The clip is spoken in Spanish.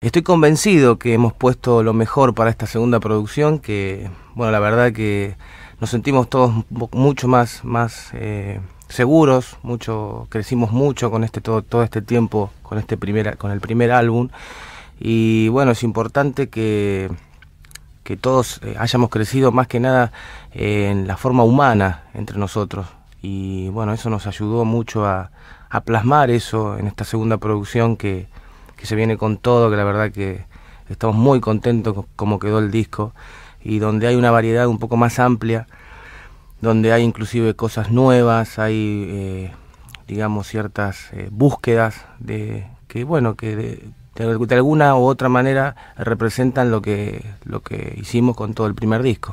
Estoy convencido que hemos puesto lo mejor para esta segunda producción, que, bueno, la verdad que nos sentimos todos mucho más, más eh, seguros, mucho, crecimos mucho con este todo, todo este tiempo, con este primer, con el primer álbum, y bueno, es importante que, que todos eh, hayamos crecido más que nada en la forma humana entre nosotros, y bueno, eso nos ayudó mucho a, a plasmar eso en esta segunda producción que que se viene con todo, que la verdad que estamos muy contentos con cómo quedó el disco y donde hay una variedad un poco más amplia, donde hay inclusive cosas nuevas, hay eh, digamos ciertas eh, búsquedas de que bueno que de, de, alguna u otra manera representan lo que lo que hicimos con todo el primer disco.